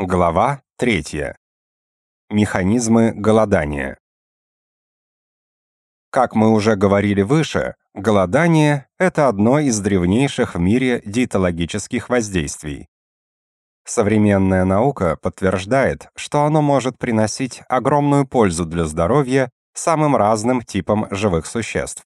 Глава 3. Механизмы голодания. Как мы уже говорили выше, голодание – это одно из древнейших в мире диетологических воздействий. Современная наука подтверждает, что оно может приносить огромную пользу для здоровья самым разным типам живых существ.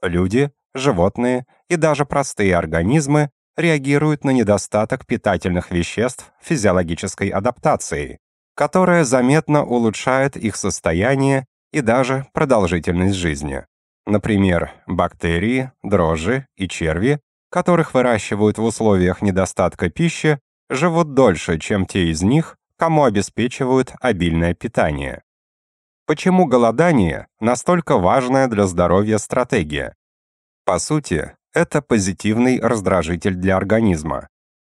Люди, животные и даже простые организмы реагирует на недостаток питательных веществ физиологической адаптации, которая заметно улучшает их состояние и даже продолжительность жизни. Например, бактерии, дрожжи и черви, которых выращивают в условиях недостатка пищи, живут дольше, чем те из них, кому обеспечивают обильное питание. Почему голодание настолько важная для здоровья стратегия? По сути, это позитивный раздражитель для организма.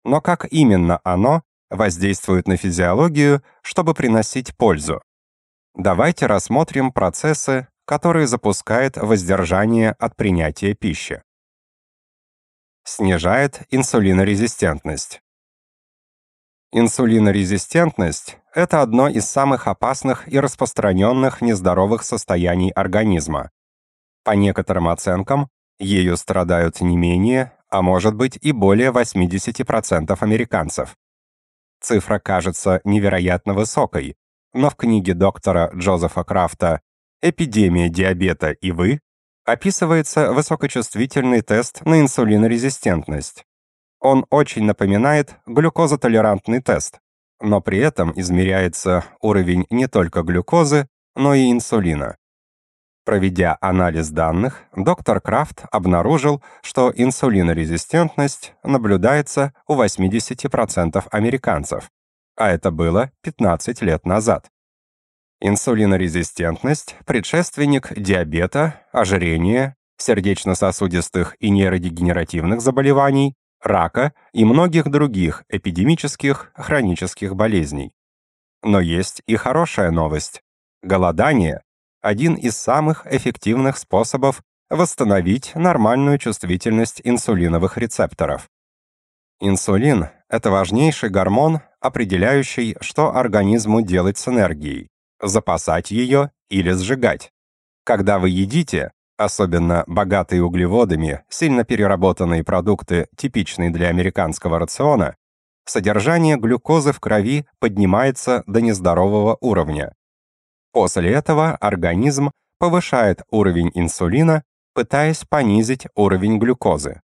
Но как именно оно воздействует на физиологию, чтобы приносить пользу? Давайте рассмотрим процессы, которые запускает воздержание от принятия пищи. Снижает инсулинорезистентность. Инсулинорезистентность – это одно из самых опасных и распространенных нездоровых состояний организма. По некоторым оценкам, ее страдают не менее, а может быть и более 80% американцев. Цифра кажется невероятно высокой, но в книге доктора Джозефа Крафта «Эпидемия диабета и вы» описывается высокочувствительный тест на инсулинорезистентность. Он очень напоминает глюкозотолерантный тест, но при этом измеряется уровень не только глюкозы, но и инсулина. Проведя анализ данных, доктор Крафт обнаружил, что инсулинорезистентность наблюдается у 80% американцев, а это было 15 лет назад. Инсулинорезистентность – предшественник диабета, ожирения, сердечно-сосудистых и нейродегенеративных заболеваний, рака и многих других эпидемических хронических болезней. Но есть и хорошая новость. Голодание один из самых эффективных способов восстановить нормальную чувствительность инсулиновых рецепторов. Инсулин – это важнейший гормон, определяющий, что организму делать с энергией – запасать ее или сжигать. Когда вы едите, особенно богатые углеводами, сильно переработанные продукты, типичные для американского рациона, содержание глюкозы в крови поднимается до нездорового уровня. После этого организм повышает уровень инсулина, пытаясь понизить уровень глюкозы.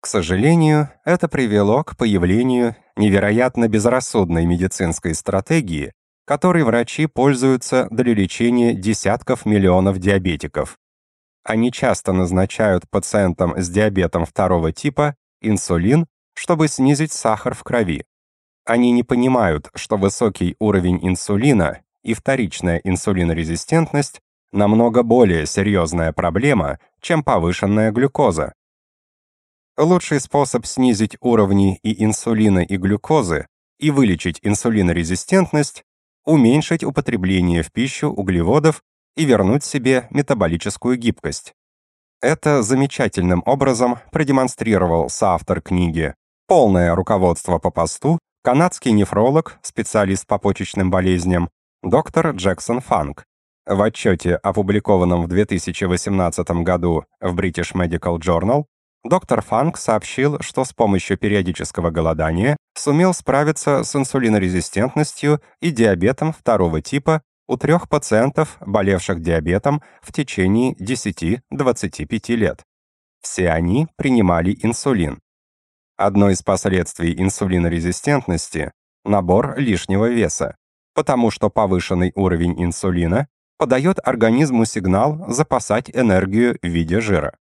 К сожалению, это привело к появлению невероятно безрассудной медицинской стратегии, которой врачи пользуются для лечения десятков миллионов диабетиков. Они часто назначают пациентам с диабетом второго типа инсулин, чтобы снизить сахар в крови. Они не понимают, что высокий уровень инсулина и вторичная инсулинорезистентность намного более серьезная проблема, чем повышенная глюкоза. Лучший способ снизить уровни и инсулина, и глюкозы и вылечить инсулинорезистентность – уменьшить употребление в пищу углеводов и вернуть себе метаболическую гибкость. Это замечательным образом продемонстрировал соавтор книги «Полное руководство по посту» канадский нефролог, специалист по почечным болезням доктор Джексон Фанк. В отчете, опубликованном в 2018 году в British Medical Journal, доктор Фанк сообщил, что с помощью периодического голодания сумел справиться с инсулинорезистентностью и диабетом второго типа у трех пациентов, болевших диабетом в течение 10-25 лет. Все они принимали инсулин. Одно из последствий инсулинорезистентности – набор лишнего веса потому что повышенный уровень инсулина подает организму сигнал запасать энергию в виде жира.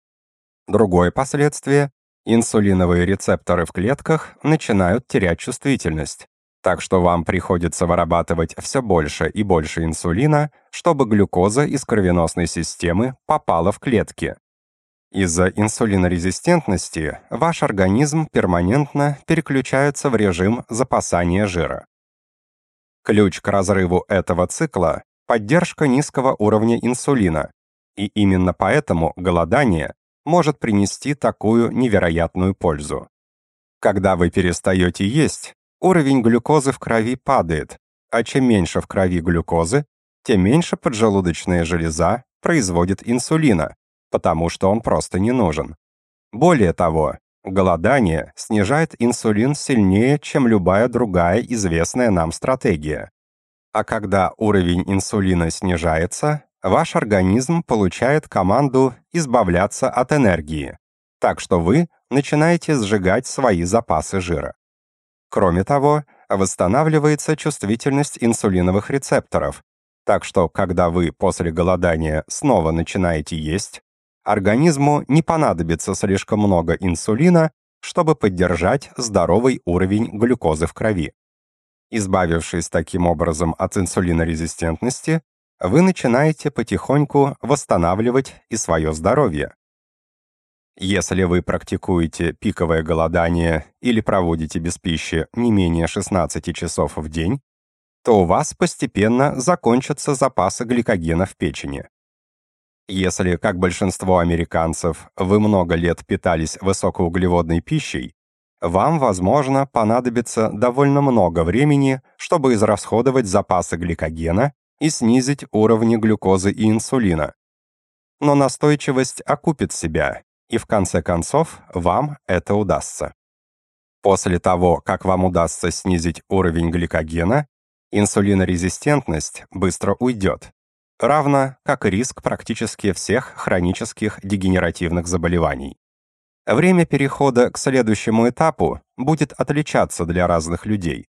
Другое последствие – инсулиновые рецепторы в клетках начинают терять чувствительность, так что вам приходится вырабатывать все больше и больше инсулина, чтобы глюкоза из кровеносной системы попала в клетки. Из-за инсулинорезистентности ваш организм перманентно переключается в режим запасания жира. Ключ к разрыву этого цикла – поддержка низкого уровня инсулина, и именно поэтому голодание может принести такую невероятную пользу. Когда вы перестаете есть, уровень глюкозы в крови падает, а чем меньше в крови глюкозы, тем меньше поджелудочная железа производит инсулина, потому что он просто не нужен. Более того, голодание снижает инсулин сильнее, чем любая другая известная нам стратегия. А когда уровень инсулина снижается, ваш организм получает команду избавляться от энергии, так что вы начинаете сжигать свои запасы жира. Кроме того, восстанавливается чувствительность инсулиновых рецепторов, так что когда вы после голодания снова начинаете есть, организму не понадобится слишком много инсулина, чтобы поддержать здоровый уровень глюкозы в крови. Избавившись таким образом от инсулинорезистентности, вы начинаете потихоньку восстанавливать и свое здоровье. Если вы практикуете пиковое голодание или проводите без пищи не менее 16 часов в день, то у вас постепенно закончатся запасы гликогена в печени. Если, как большинство американцев, вы много лет питались высокоуглеводной пищей, вам, возможно, понадобится довольно много времени, чтобы израсходовать запасы гликогена и снизить уровни глюкозы и инсулина. Но настойчивость окупит себя, и в конце концов вам это удастся. После того, как вам удастся снизить уровень гликогена, инсулинорезистентность быстро уйдет, равно как и риск практически всех хронических дегенеративных заболеваний. Время перехода к следующему этапу будет отличаться для разных людей,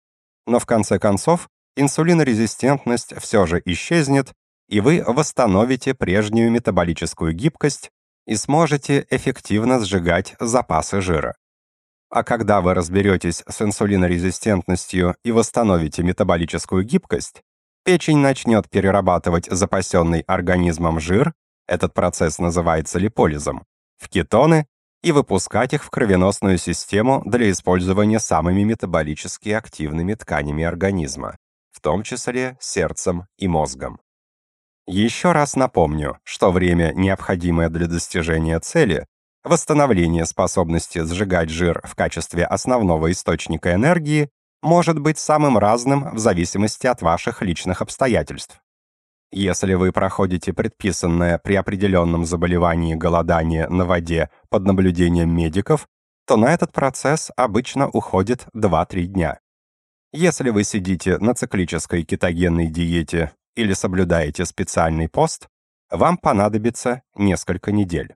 но в конце концов инсулинорезистентность все же исчезнет, и вы восстановите прежнюю метаболическую гибкость и сможете эффективно сжигать запасы жира. А когда вы разберетесь с инсулинорезистентностью и восстановите метаболическую гибкость, печень начнет перерабатывать запасенный организмом жир, этот процесс называется липолизом, в кетоны и выпускать их в кровеносную систему для использования самыми метаболически активными тканями организма, в том числе сердцем и мозгом. Еще раз напомню, что время, необходимое для достижения цели, восстановление способности сжигать жир в качестве основного источника энергии, может быть самым разным в зависимости от ваших личных обстоятельств. Если вы проходите предписанное при определенном заболевании голодание на воде под наблюдением медиков, то на этот процесс обычно уходит 2-3 дня. Если вы сидите на циклической кетогенной диете или соблюдаете специальный пост, вам понадобится несколько недель.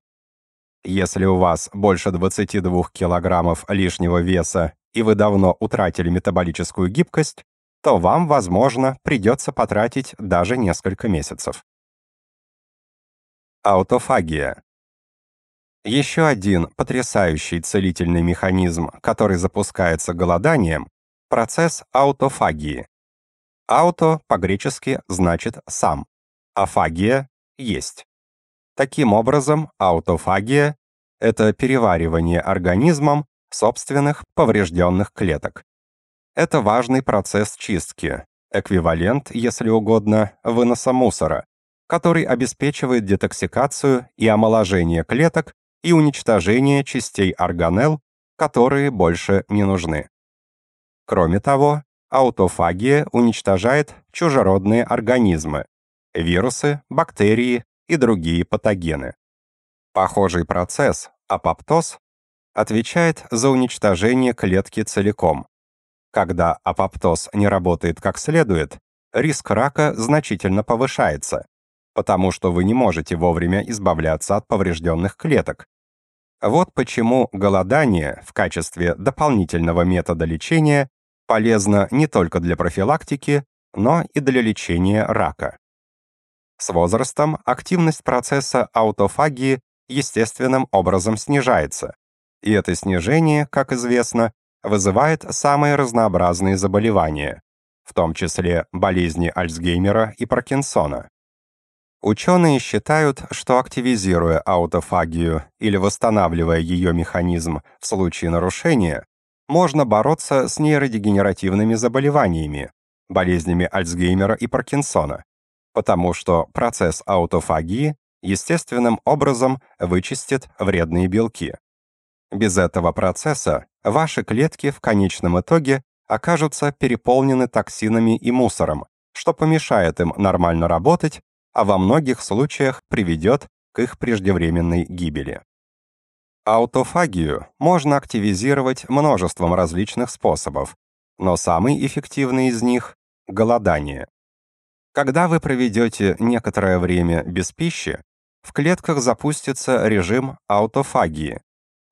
Если у вас больше 22 килограммов лишнего веса и вы давно утратили метаболическую гибкость, то вам, возможно, придется потратить даже несколько месяцев. Аутофагия. Еще один потрясающий целительный механизм, который запускается голоданием, процесс аутофагии. Ауто по-гречески значит «сам», а фагия — «есть». Таким образом, аутофагия — это переваривание организмом собственных поврежденных клеток. Это важный процесс чистки, эквивалент, если угодно, выноса мусора, который обеспечивает детоксикацию и омоложение клеток и уничтожение частей органелл, которые больше не нужны. Кроме того, аутофагия уничтожает чужеродные организмы – вирусы, бактерии и другие патогены. Похожий процесс, апоптоз, отвечает за уничтожение клетки целиком. Когда апоптоз не работает как следует, риск рака значительно повышается, потому что вы не можете вовремя избавляться от поврежденных клеток. Вот почему голодание в качестве дополнительного метода лечения полезно не только для профилактики, но и для лечения рака. С возрастом активность процесса аутофагии естественным образом снижается, и это снижение, как известно, вызывает самые разнообразные заболевания, в том числе болезни Альцгеймера и Паркинсона. Ученые считают, что активизируя аутофагию или восстанавливая ее механизм в случае нарушения, можно бороться с нейродегенеративными заболеваниями, болезнями Альцгеймера и Паркинсона, потому что процесс аутофагии естественным образом вычистит вредные белки. Без этого процесса ваши клетки в конечном итоге окажутся переполнены токсинами и мусором, что помешает им нормально работать, а во многих случаях приведет к их преждевременной гибели. Аутофагию можно активизировать множеством различных способов, но самый эффективный из них – голодание. Когда вы проведете некоторое время без пищи, в клетках запустится режим аутофагии,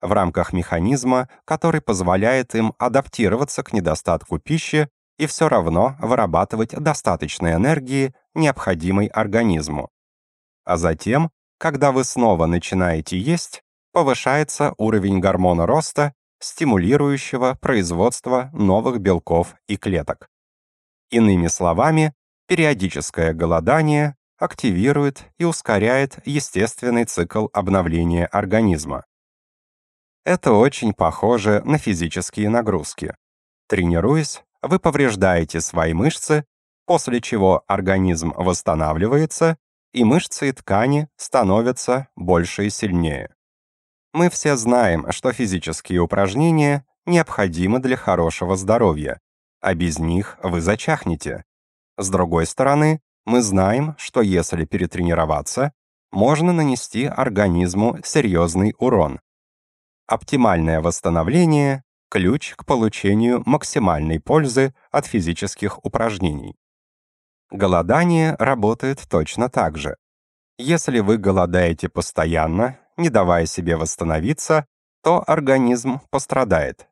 в рамках механизма, который позволяет им адаптироваться к недостатку пищи и все равно вырабатывать достаточной энергии, необходимой организму. А затем, когда вы снова начинаете есть, повышается уровень гормона роста, стимулирующего производство новых белков и клеток. Иными словами, периодическое голодание активирует и ускоряет естественный цикл обновления организма. Это очень похоже на физические нагрузки. Тренируясь, вы повреждаете свои мышцы, после чего организм восстанавливается, и мышцы и ткани становятся больше и сильнее. Мы все знаем, что физические упражнения необходимы для хорошего здоровья, а без них вы зачахнете. С другой стороны, мы знаем, что если перетренироваться, можно нанести организму серьезный урон, Оптимальное восстановление – ключ к получению максимальной пользы от физических упражнений. Голодание работает точно так же. Если вы голодаете постоянно, не давая себе восстановиться, то организм пострадает.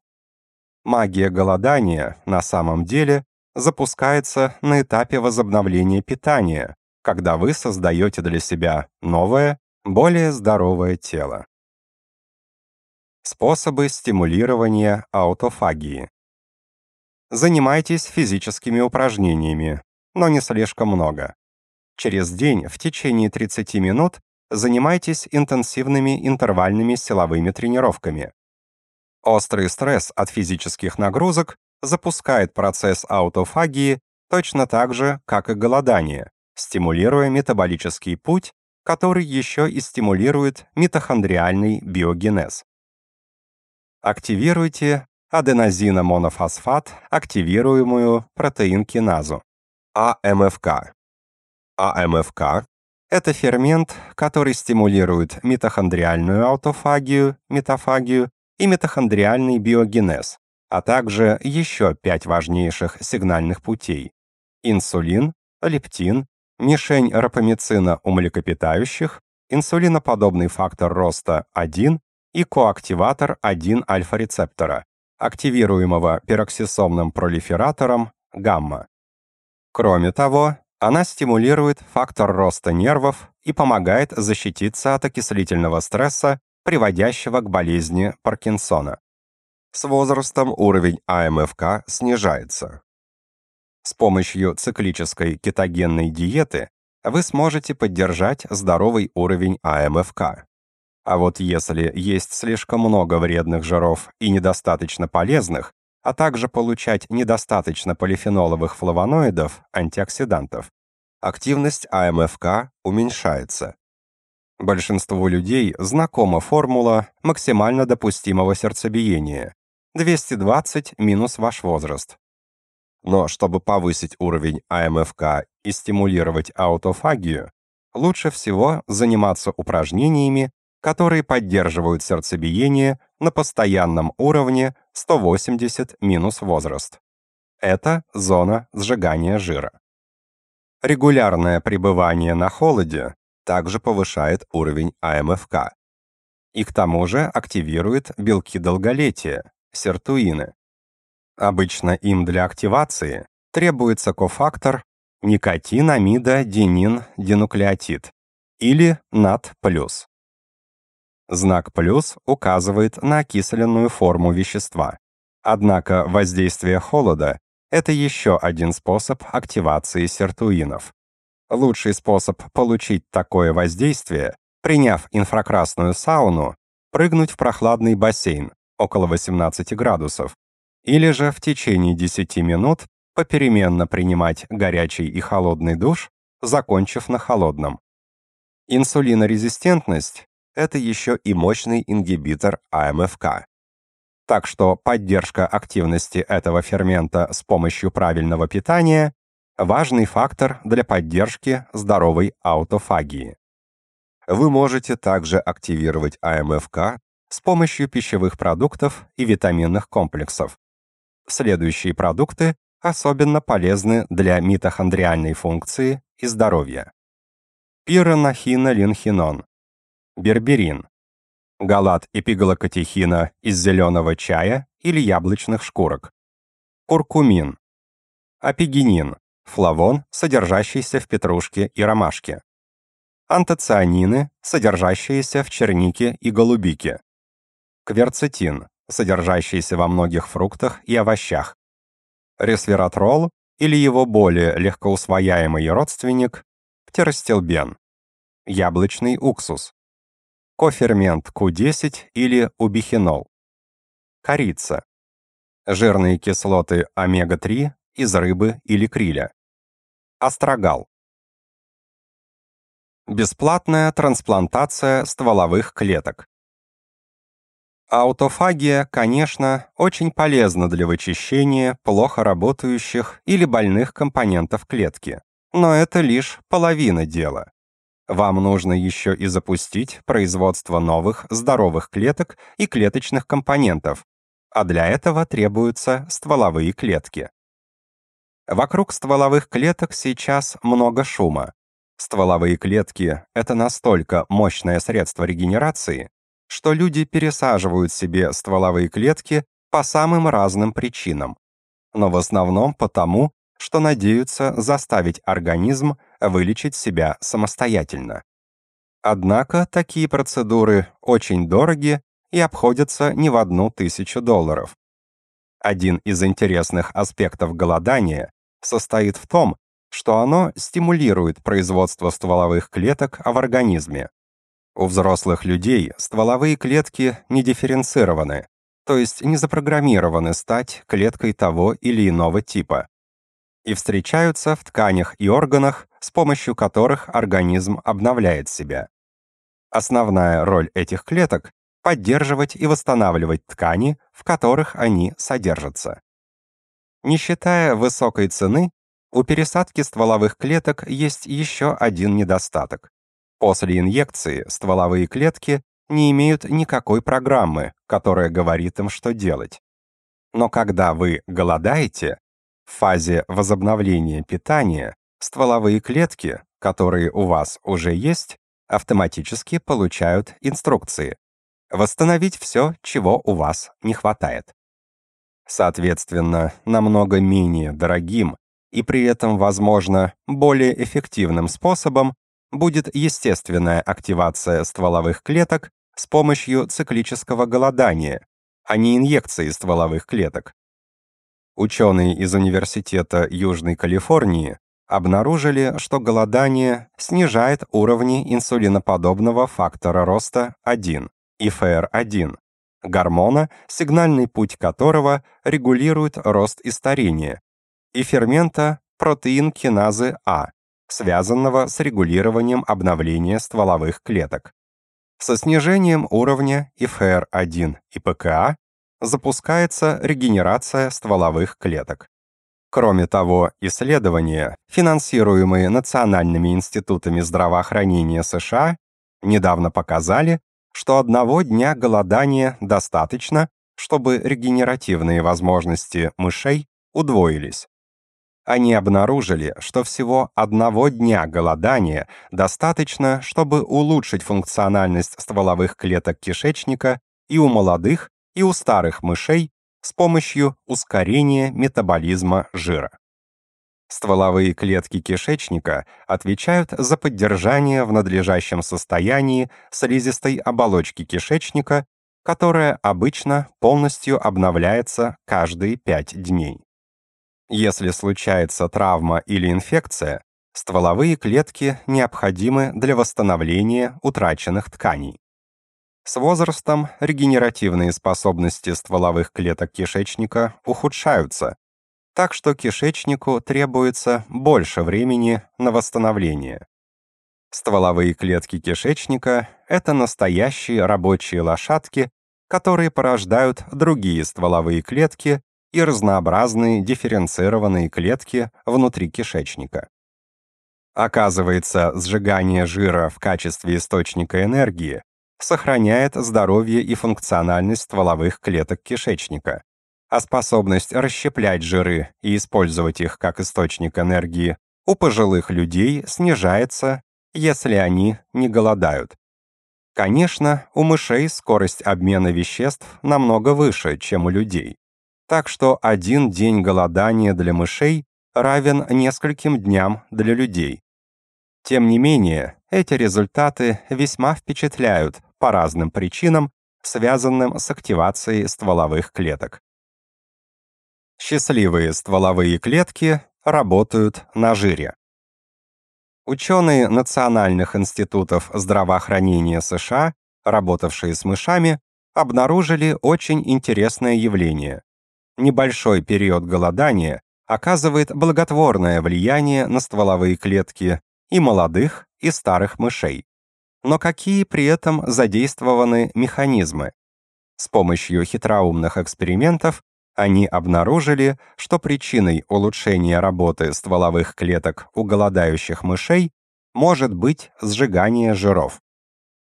Магия голодания на самом деле запускается на этапе возобновления питания, когда вы создаете для себя новое, более здоровое тело. Способы стимулирования аутофагии. Занимайтесь физическими упражнениями, но не слишком много. Через день в течение 30 минут занимайтесь интенсивными интервальными силовыми тренировками. Острый стресс от физических нагрузок запускает процесс аутофагии точно так же, как и голодание, стимулируя метаболический путь, который еще и стимулирует митохондриальный биогенез. Активируйте аденозиномонофосфат, активируемую протеинкиназу, АМФК. АМФК – это фермент, который стимулирует митохондриальную аутофагию, метафагию и митохондриальный биогенез, а также еще пять важнейших сигнальных путей – инсулин, лептин, мишень рапамицина у млекопитающих, инсулиноподобный фактор роста 1 и коактиватор 1 альфа-рецептора, активируемого пероксисомным пролифератором гамма. Кроме того, она стимулирует фактор роста нервов и помогает защититься от окислительного стресса, приводящего к болезни Паркинсона. С возрастом уровень АМФК снижается. С помощью циклической кетогенной диеты вы сможете поддержать здоровый уровень АМФК. А вот если есть слишком много вредных жиров и недостаточно полезных, а также получать недостаточно полифеноловых флавоноидов, антиоксидантов, активность АМФК уменьшается. Большинству людей знакома формула максимально допустимого сердцебиения 220 минус ваш возраст. Но чтобы повысить уровень АМФК и стимулировать аутофагию, лучше всего заниматься упражнениями, которые поддерживают сердцебиение на постоянном уровне 180 минус возраст. Это зона сжигания жира. Регулярное пребывание на холоде также повышает уровень АМФК. И к тому же активирует белки долголетия, сертуины. Обычно им для активации требуется кофактор никотинамида денин динуклеотид или НАТ+. Знак «плюс» указывает на окисленную форму вещества. Однако воздействие холода — это еще один способ активации сертуинов. Лучший способ получить такое воздействие, приняв инфракрасную сауну, прыгнуть в прохладный бассейн около 18 градусов, или же в течение 10 минут попеременно принимать горячий и холодный душ, закончив на холодном. Инсулинорезистентность это еще и мощный ингибитор АМФК. Так что поддержка активности этого фермента с помощью правильного питания – важный фактор для поддержки здоровой аутофагии. Вы можете также активировать АМФК с помощью пищевых продуктов и витаминных комплексов. Следующие продукты особенно полезны для митохондриальной функции и здоровья. Пиронахинолинхинон берберин, галат эпигалокатехина из зеленого чая или яблочных шкурок, куркумин, апигенин, флавон, содержащийся в петрушке и ромашке, антоцианины, содержащиеся в чернике и голубике, кверцетин, содержащийся во многих фруктах и овощах, ресвератрол или его более легкоусвояемый родственник птеростилбен, яблочный уксус, кофермент Q10 или убихинол, корица, жирные кислоты омега-3 из рыбы или криля, астрагал. Бесплатная трансплантация стволовых клеток. Аутофагия, конечно, очень полезна для вычищения плохо работающих или больных компонентов клетки, но это лишь половина дела. Вам нужно еще и запустить производство новых здоровых клеток и клеточных компонентов, а для этого требуются стволовые клетки. Вокруг стволовых клеток сейчас много шума. Стволовые клетки — это настолько мощное средство регенерации, что люди пересаживают себе стволовые клетки по самым разным причинам, но в основном потому, что надеются заставить организм вылечить себя самостоятельно. Однако такие процедуры очень дороги и обходятся не в одну тысячу долларов. Один из интересных аспектов голодания состоит в том, что оно стимулирует производство стволовых клеток в организме. У взрослых людей стволовые клетки не дифференцированы, то есть не запрограммированы стать клеткой того или иного типа и встречаются в тканях и органах, с помощью которых организм обновляет себя. Основная роль этих клеток – поддерживать и восстанавливать ткани, в которых они содержатся. Не считая высокой цены, у пересадки стволовых клеток есть еще один недостаток. После инъекции стволовые клетки не имеют никакой программы, которая говорит им, что делать. Но когда вы голодаете, фазе возобновления питания стволовые клетки, которые у вас уже есть, автоматически получают инструкции «Восстановить все, чего у вас не хватает». Соответственно, намного менее дорогим и при этом, возможно, более эффективным способом будет естественная активация стволовых клеток с помощью циклического голодания, а не инъекции стволовых клеток, Ученые из Университета Южной Калифорнии обнаружили, что голодание снижает уровни инсулиноподобного фактора роста 1, ИФР-1, гормона, сигнальный путь которого регулирует рост и старение, и фермента протеин киназы А, связанного с регулированием обновления стволовых клеток. Со снижением уровня ИФР-1 и ПКА запускается регенерация стволовых клеток. Кроме того, исследования, финансируемые национальными институтами здравоохранения США, недавно показали, что одного дня голодания достаточно, чтобы регенеративные возможности мышей удвоились. Они обнаружили, что всего одного дня голодания достаточно, чтобы улучшить функциональность стволовых клеток кишечника и у молодых, и у старых мышей с помощью ускорения метаболизма жира. Стволовые клетки кишечника отвечают за поддержание в надлежащем состоянии слизистой оболочки кишечника, которая обычно полностью обновляется каждые 5 дней. Если случается травма или инфекция, стволовые клетки необходимы для восстановления утраченных тканей. С возрастом регенеративные способности стволовых клеток кишечника ухудшаются, так что кишечнику требуется больше времени на восстановление. Стволовые клетки кишечника — это настоящие рабочие лошадки, которые порождают другие стволовые клетки и разнообразные дифференцированные клетки внутри кишечника. Оказывается, сжигание жира в качестве источника энергии сохраняет здоровье и функциональность стволовых клеток кишечника, а способность расщеплять жиры и использовать их как источник энергии у пожилых людей снижается, если они не голодают. Конечно, у мышей скорость обмена веществ намного выше, чем у людей. Так что один день голодания для мышей равен нескольким дням для людей. Тем не менее, эти результаты весьма впечатляют по разным причинам, связанным с активацией стволовых клеток. Счастливые стволовые клетки работают на жире. Ученые Национальных институтов здравоохранения США, работавшие с мышами, обнаружили очень интересное явление. Небольшой период голодания оказывает благотворное влияние на стволовые клетки и молодых, и старых мышей но какие при этом задействованы механизмы. С помощью хитроумных экспериментов они обнаружили, что причиной улучшения работы стволовых клеток у голодающих мышей может быть сжигание жиров.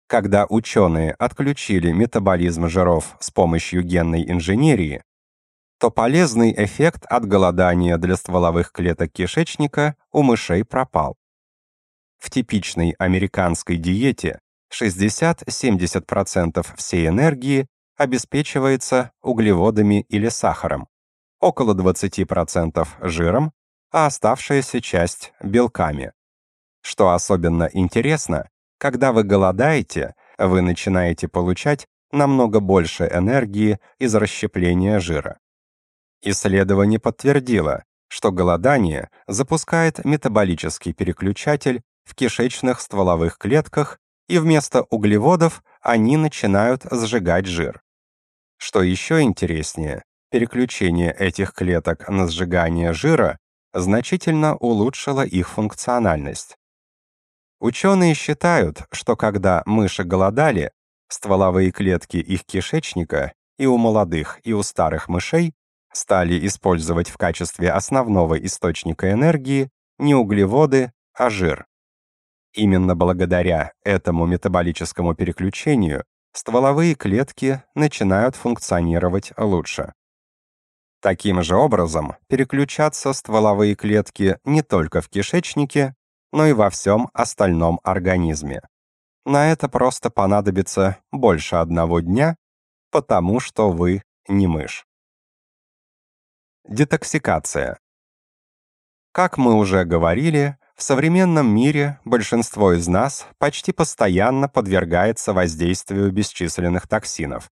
Когда ученые отключили метаболизм жиров с помощью генной инженерии, то полезный эффект от голодания для стволовых клеток кишечника у мышей пропал в типичной американской диете 60-70% всей энергии обеспечивается углеводами или сахаром, около 20% жиром, а оставшаяся часть — белками. Что особенно интересно, когда вы голодаете, вы начинаете получать намного больше энергии из расщепления жира. Исследование подтвердило, что голодание запускает метаболический переключатель в кишечных стволовых клетках, и вместо углеводов они начинают сжигать жир. Что еще интереснее, переключение этих клеток на сжигание жира значительно улучшило их функциональность. Ученые считают, что когда мыши голодали, стволовые клетки их кишечника и у молодых, и у старых мышей стали использовать в качестве основного источника энергии не углеводы, а жир. Именно благодаря этому метаболическому переключению стволовые клетки начинают функционировать лучше. Таким же образом переключатся стволовые клетки не только в кишечнике, но и во всем остальном организме. На это просто понадобится больше одного дня, потому что вы не мышь. Детоксикация. Как мы уже говорили, в современном мире большинство из нас почти постоянно подвергается воздействию бесчисленных токсинов.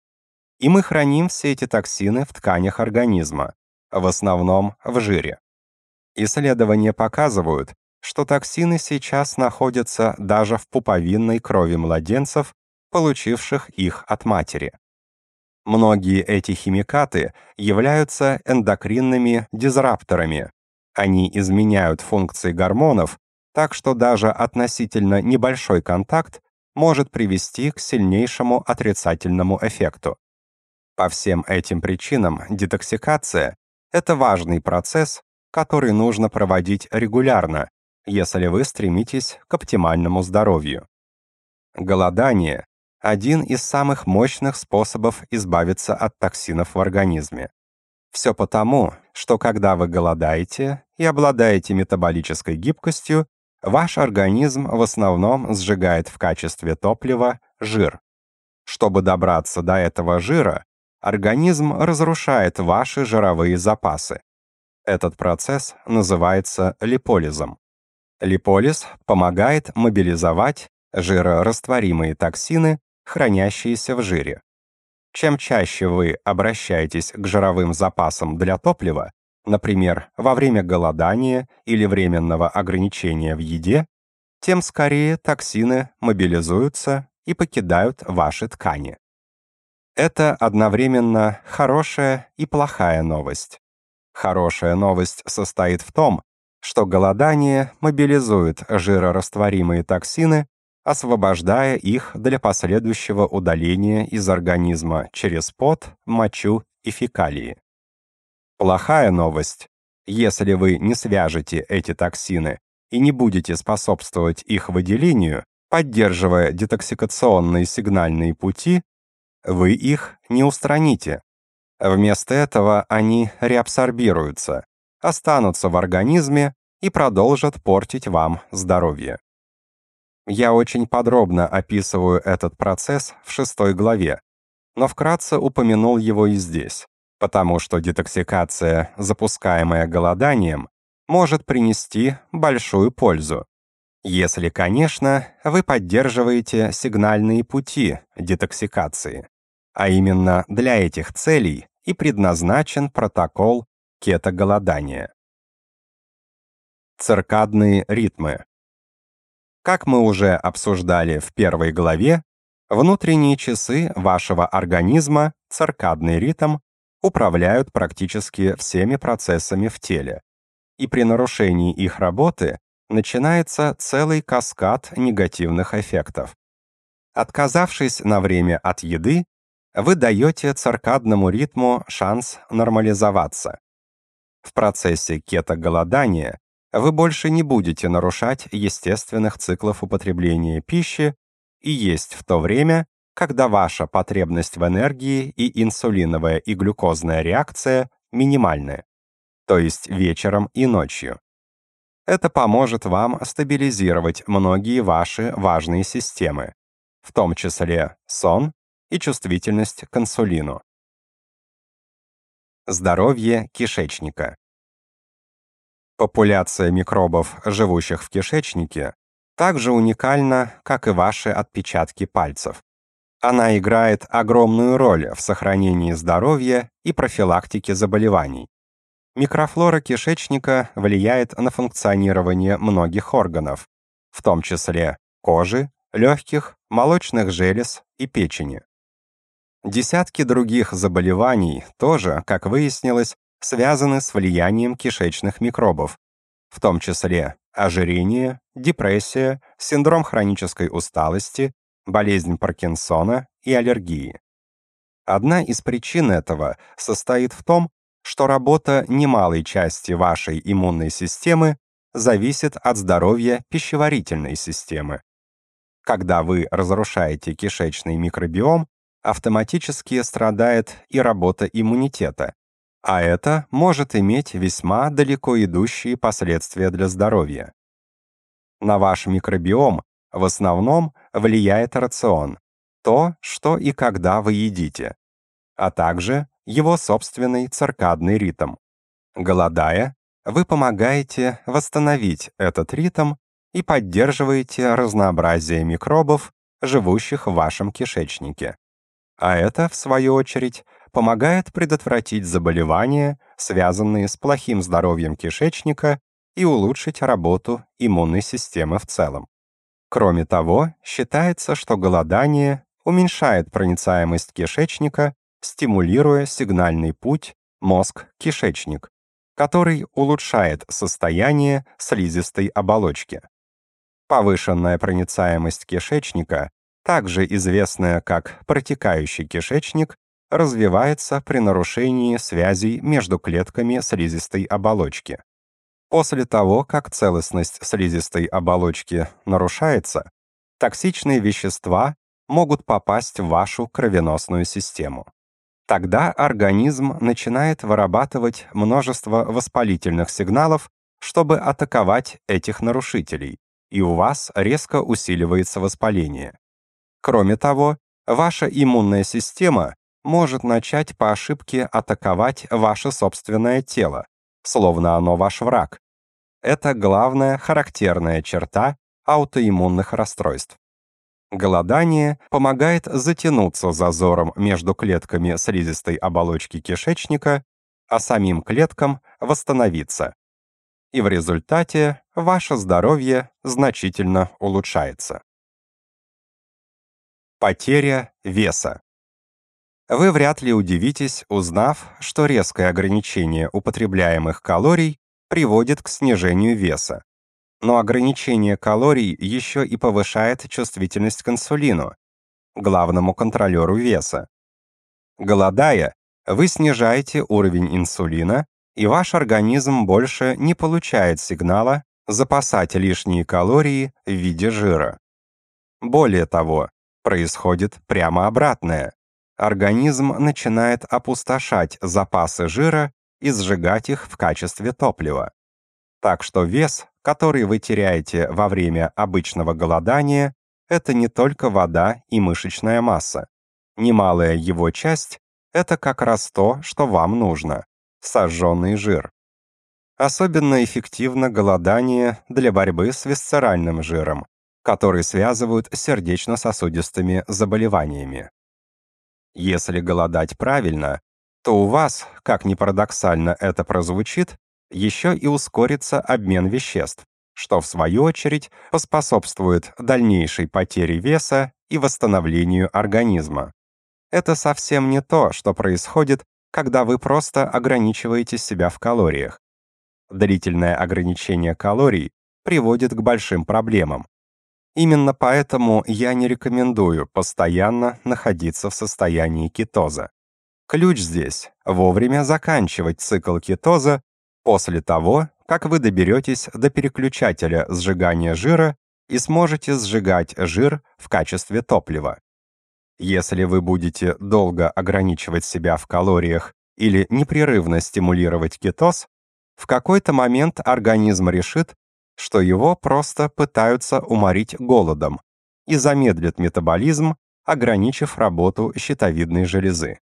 И мы храним все эти токсины в тканях организма, в основном в жире. Исследования показывают, что токсины сейчас находятся даже в пуповинной крови младенцев, получивших их от матери. Многие эти химикаты являются эндокринными дизрапторами, они изменяют функции гормонов, так что даже относительно небольшой контакт может привести к сильнейшему отрицательному эффекту. По всем этим причинам детоксикация – это важный процесс, который нужно проводить регулярно, если вы стремитесь к оптимальному здоровью. Голодание – один из самых мощных способов избавиться от токсинов в организме. Все потому, что когда вы голодаете и обладаете метаболической гибкостью, ваш организм в основном сжигает в качестве топлива жир. Чтобы добраться до этого жира, организм разрушает ваши жировые запасы. Этот процесс называется липолизом. Липолиз помогает мобилизовать жирорастворимые токсины, хранящиеся в жире. Чем чаще вы обращаетесь к жировым запасам для топлива, например, во время голодания или временного ограничения в еде, тем скорее токсины мобилизуются и покидают ваши ткани. Это одновременно хорошая и плохая новость. Хорошая новость состоит в том, что голодание мобилизует жирорастворимые токсины освобождая их для последующего удаления из организма через пот, мочу и фекалии. Плохая новость. Если вы не свяжете эти токсины и не будете способствовать их выделению, поддерживая детоксикационные сигнальные пути, вы их не устраните. Вместо этого они реабсорбируются, останутся в организме и продолжат портить вам здоровье. Я очень подробно описываю этот процесс в шестой главе, но вкратце упомянул его и здесь, потому что детоксикация, запускаемая голоданием, может принести большую пользу. Если, конечно, вы поддерживаете сигнальные пути детоксикации. А именно для этих целей и предназначен протокол кетоголодания. Циркадные ритмы. Как мы уже обсуждали в первой главе, внутренние часы вашего организма, циркадный ритм, управляют практически всеми процессами в теле. И при нарушении их работы начинается целый каскад негативных эффектов. Отказавшись на время от еды, вы даете циркадному ритму шанс нормализоваться. В процессе кетоголодания вы больше не будете нарушать естественных циклов употребления пищи и есть в то время, когда ваша потребность в энергии и инсулиновая и глюкозная реакция минимальны, то есть вечером и ночью. Это поможет вам стабилизировать многие ваши важные системы, в том числе сон и чувствительность к инсулину. Здоровье кишечника. Популяция микробов, живущих в кишечнике, также уникальна, как и ваши отпечатки пальцев. Она играет огромную роль в сохранении здоровья и профилактике заболеваний. Микрофлора кишечника влияет на функционирование многих органов, в том числе кожи, легких, молочных желез и печени. Десятки других заболеваний тоже, как выяснилось, связаны с влиянием кишечных микробов, в том числе ожирение, депрессия, синдром хронической усталости, болезнь Паркинсона и аллергии. Одна из причин этого состоит в том, что работа немалой части вашей иммунной системы зависит от здоровья пищеварительной системы. Когда вы разрушаете кишечный микробиом, автоматически страдает и работа иммунитета, а это может иметь весьма далеко идущие последствия для здоровья. На ваш микробиом в основном влияет рацион, то, что и когда вы едите, а также его собственный циркадный ритм. Голодая, вы помогаете восстановить этот ритм и поддерживаете разнообразие микробов, живущих в вашем кишечнике. А это, в свою очередь, помогает предотвратить заболевания, связанные с плохим здоровьем кишечника, и улучшить работу иммунной системы в целом. Кроме того, считается, что голодание уменьшает проницаемость кишечника, стимулируя сигнальный путь мозг-кишечник, который улучшает состояние слизистой оболочки. Повышенная проницаемость кишечника, также известная как протекающий кишечник, развивается при нарушении связей между клетками слизистой оболочки. После того, как целостность слизистой оболочки нарушается, токсичные вещества могут попасть в вашу кровеносную систему. Тогда организм начинает вырабатывать множество воспалительных сигналов, чтобы атаковать этих нарушителей, и у вас резко усиливается воспаление. Кроме того, ваша иммунная система может начать по ошибке атаковать ваше собственное тело, словно оно ваш враг. Это главная характерная черта аутоиммунных расстройств. Голодание помогает затянуться зазором между клетками слизистой оболочки кишечника, а самим клеткам восстановиться. И в результате ваше здоровье значительно улучшается. Потеря веса вы вряд ли удивитесь, узнав, что резкое ограничение употребляемых калорий приводит к снижению веса. Но ограничение калорий еще и повышает чувствительность к инсулину, главному контролеру веса. Голодая, вы снижаете уровень инсулина, и ваш организм больше не получает сигнала запасать лишние калории в виде жира. Более того, происходит прямо обратное организм начинает опустошать запасы жира и сжигать их в качестве топлива. Так что вес, который вы теряете во время обычного голодания, это не только вода и мышечная масса. Немалая его часть – это как раз то, что вам нужно – сожженный жир. Особенно эффективно голодание для борьбы с висцеральным жиром, который связывают с сердечно-сосудистыми заболеваниями. Если голодать правильно, то у вас, как ни парадоксально это прозвучит, еще и ускорится обмен веществ, что в свою очередь поспособствует дальнейшей потере веса и восстановлению организма. Это совсем не то, что происходит, когда вы просто ограничиваете себя в калориях. Длительное ограничение калорий приводит к большим проблемам, Именно поэтому я не рекомендую постоянно находиться в состоянии кетоза. Ключ здесь – вовремя заканчивать цикл кетоза после того, как вы доберетесь до переключателя сжигания жира и сможете сжигать жир в качестве топлива. Если вы будете долго ограничивать себя в калориях или непрерывно стимулировать кетоз, в какой-то момент организм решит, что его просто пытаются уморить голодом и замедлит метаболизм, ограничив работу щитовидной железы.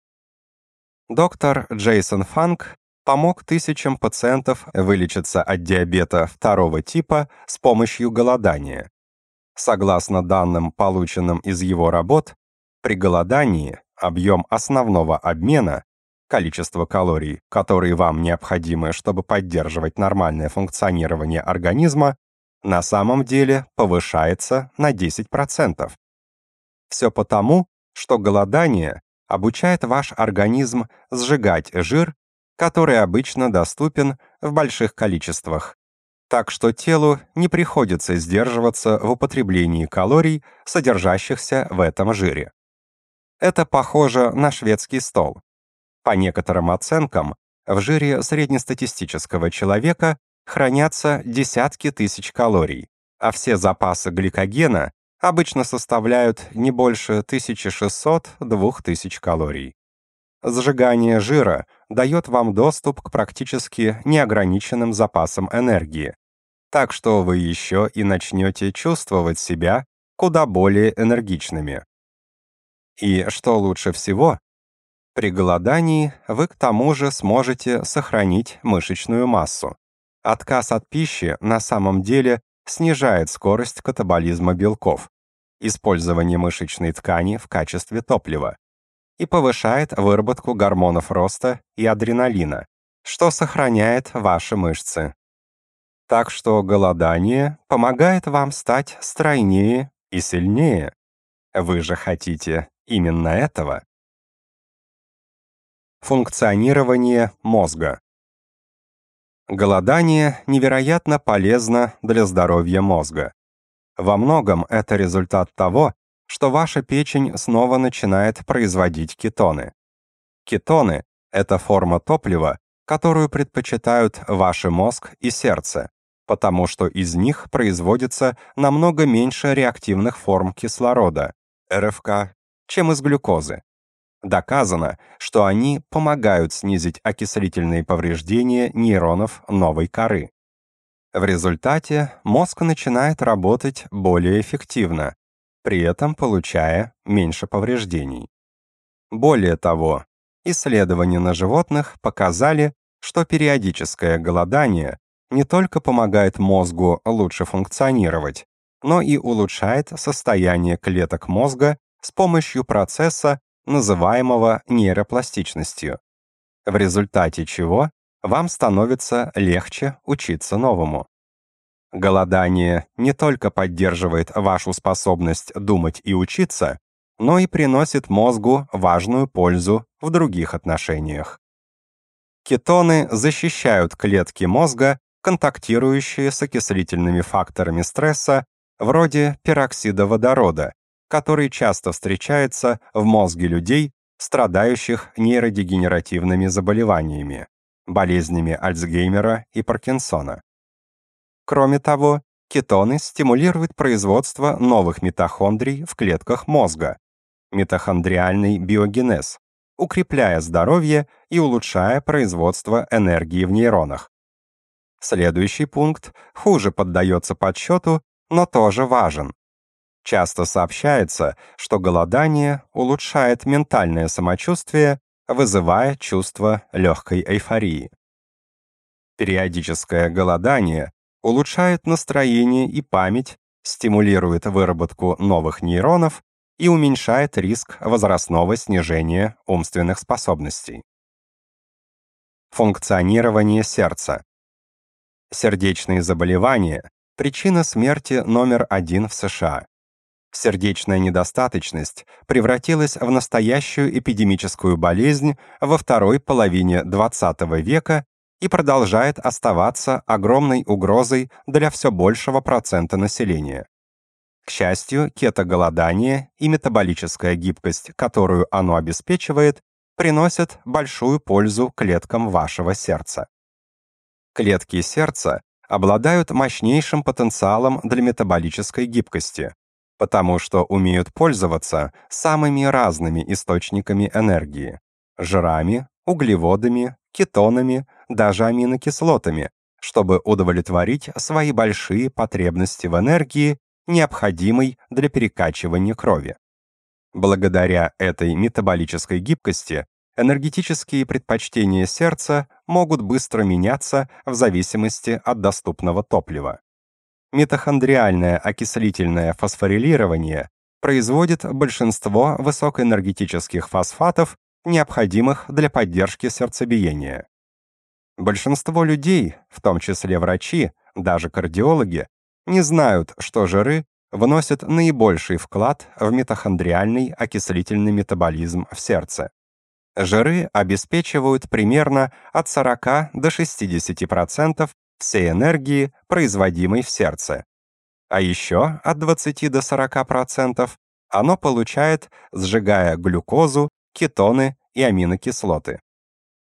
Доктор Джейсон Фанк помог тысячам пациентов вылечиться от диабета второго типа с помощью голодания. Согласно данным, полученным из его работ, при голодании объем основного обмена количество калорий, которые вам необходимы, чтобы поддерживать нормальное функционирование организма, на самом деле повышается на 10%. Все потому, что голодание обучает ваш организм сжигать жир, который обычно доступен в больших количествах. Так что телу не приходится сдерживаться в употреблении калорий, содержащихся в этом жире. Это похоже на шведский стол. По некоторым оценкам, в жире среднестатистического человека хранятся десятки тысяч калорий, а все запасы гликогена обычно составляют не больше 1600-2000 калорий. Сжигание жира дает вам доступ к практически неограниченным запасам энергии, так что вы еще и начнете чувствовать себя куда более энергичными. И что лучше всего, при голодании вы к тому же сможете сохранить мышечную массу. Отказ от пищи на самом деле снижает скорость катаболизма белков, использование мышечной ткани в качестве топлива и повышает выработку гормонов роста и адреналина, что сохраняет ваши мышцы. Так что голодание помогает вам стать стройнее и сильнее. Вы же хотите именно этого функционирование мозга. Голодание невероятно полезно для здоровья мозга. Во многом это результат того, что ваша печень снова начинает производить кетоны. Кетоны — это форма топлива, которую предпочитают ваш мозг и сердце, потому что из них производится намного меньше реактивных форм кислорода, РФК, чем из глюкозы. Доказано, что они помогают снизить окислительные повреждения нейронов новой коры. В результате мозг начинает работать более эффективно, при этом получая меньше повреждений. Более того, исследования на животных показали, что периодическое голодание не только помогает мозгу лучше функционировать, но и улучшает состояние клеток мозга с помощью процесса называемого нейропластичностью, в результате чего вам становится легче учиться новому. Голодание не только поддерживает вашу способность думать и учиться, но и приносит мозгу важную пользу в других отношениях. Кетоны защищают клетки мозга, контактирующие с окислительными факторами стресса, вроде пероксида водорода, который часто встречается в мозге людей, страдающих нейродегенеративными заболеваниями, болезнями Альцгеймера и Паркинсона. Кроме того, кетоны стимулируют производство новых митохондрий в клетках мозга, митохондриальный биогенез, укрепляя здоровье и улучшая производство энергии в нейронах. Следующий пункт хуже поддается подсчету, но тоже важен Часто сообщается, что голодание улучшает ментальное самочувствие, вызывая чувство легкой эйфории. Периодическое голодание улучшает настроение и память, стимулирует выработку новых нейронов и уменьшает риск возрастного снижения умственных способностей. Функционирование сердца. Сердечные заболевания – причина смерти номер один в США сердечная недостаточность превратилась в настоящую эпидемическую болезнь во второй половине XX века и продолжает оставаться огромной угрозой для все большего процента населения. К счастью, кетоголодание и метаболическая гибкость, которую оно обеспечивает, приносят большую пользу клеткам вашего сердца. Клетки сердца обладают мощнейшим потенциалом для метаболической гибкости, потому что умеют пользоваться самыми разными источниками энергии – жирами, углеводами, кетонами, даже аминокислотами, чтобы удовлетворить свои большие потребности в энергии, необходимой для перекачивания крови. Благодаря этой метаболической гибкости энергетические предпочтения сердца могут быстро меняться в зависимости от доступного топлива митохондриальное окислительное фосфорилирование производит большинство высокоэнергетических фосфатов, необходимых для поддержки сердцебиения. Большинство людей, в том числе врачи, даже кардиологи, не знают, что жиры вносят наибольший вклад в митохондриальный окислительный метаболизм в сердце. Жиры обеспечивают примерно от 40 до 60% всей энергии, производимой в сердце. А еще от 20 до 40% оно получает, сжигая глюкозу, кетоны и аминокислоты.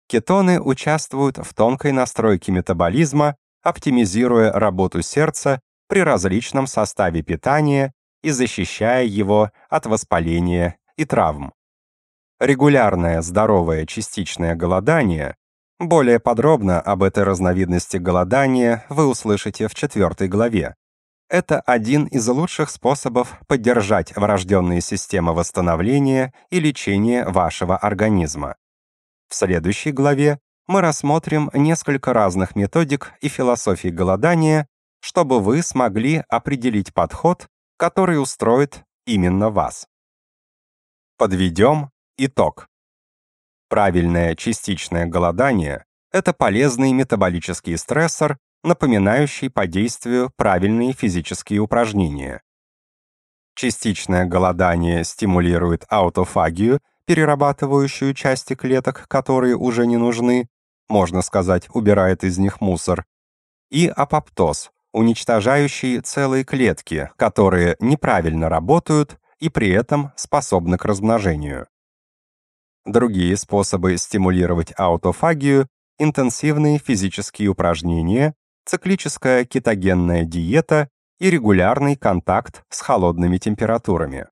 Кетоны участвуют в тонкой настройке метаболизма, оптимизируя работу сердца при различном составе питания и защищая его от воспаления и травм. Регулярное здоровое частичное голодание более подробно об этой разновидности голодания вы услышите в четвертой главе. Это один из лучших способов поддержать врожденные системы восстановления и лечения вашего организма. В следующей главе мы рассмотрим несколько разных методик и философий голодания, чтобы вы смогли определить подход, который устроит именно вас. Подведем итог. Правильное частичное голодание – это полезный метаболический стрессор, напоминающий по действию правильные физические упражнения. Частичное голодание стимулирует аутофагию, перерабатывающую части клеток, которые уже не нужны, можно сказать, убирает из них мусор, и апоптоз, уничтожающий целые клетки, которые неправильно работают и при этом способны к размножению. Другие способы стимулировать аутофагию – интенсивные физические упражнения, циклическая кетогенная диета и регулярный контакт с холодными температурами.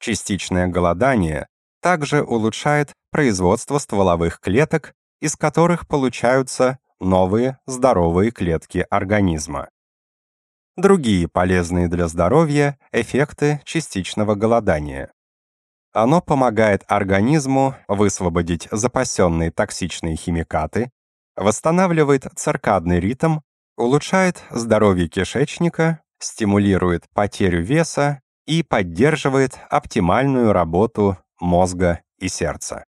Частичное голодание также улучшает производство стволовых клеток, из которых получаются новые здоровые клетки организма. Другие полезные для здоровья эффекты частичного голодания. Оно помогает организму высвободить запасенные токсичные химикаты, восстанавливает циркадный ритм, улучшает здоровье кишечника, стимулирует потерю веса и поддерживает оптимальную работу мозга и сердца.